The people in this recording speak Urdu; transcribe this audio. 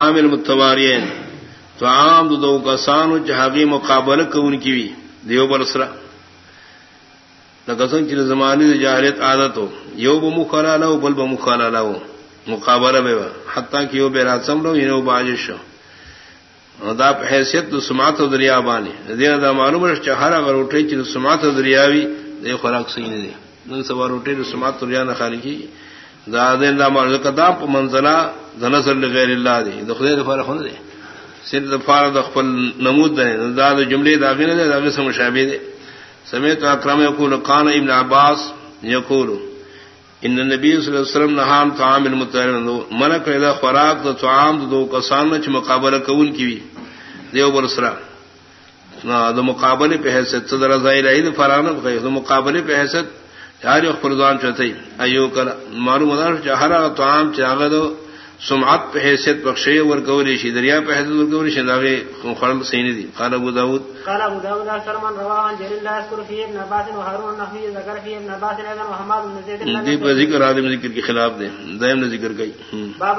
عامل متوارین تو عام دو دو کسانو جہاگی مقابل کون کی بھی دیو برسرا. لکسن کی زمانی جاہلیت عادت ہو یو بمخالا لو بل بمخالا لو مقابلہ بے حتیٰ کہ یو بے راسم رو یو باجش دا حیثیت دو سماعت و دریا بانی. دین دا معلوم ہے چہارا اگر اٹھے چی سماعت و دریاوی دے خوراک صحیح دے نن سوار اٹھے دو سماعت و دریا نہ خالی کی. دا دین دا معلوم کدا منزلہ دنظر لغیر اللہ دی. دخلے دفار خون دے سر دفار دخل نمود دے دا دا جملے دا غیر دے دا غیر سمشابہ دے سمیت اکرم یقول قان ابن عباس یقول، ان نبی صلی اللہ علیہ وسلم نہام طعام المتعین من کرے خوراک تو طعام دا دو کسان چ مقابلہ کون کی بھی دیو برسرا نہ دو مقابلے پہ حیثیت صدر ظاہر ہے فران دو مقابلے پہ حیثیت یار فرزان چتئی ایو کر معلوم ہونا چہرا طعام چاغ دو سمعت پہ حیثیت بخشے ور گوری شی دریا پہ حیثیت ور گوری شی داغے خرم سینی دی قال ابو داود قال ابو داود سلمان رواه عن جرير الله يذكر فيه ابن عباس وهارون النحوي ذكر فيه ابن عباس ايضا وحماد بن زيد دی ذکر آدم ذکر کے خلاف دے دائم نے ذکر گئی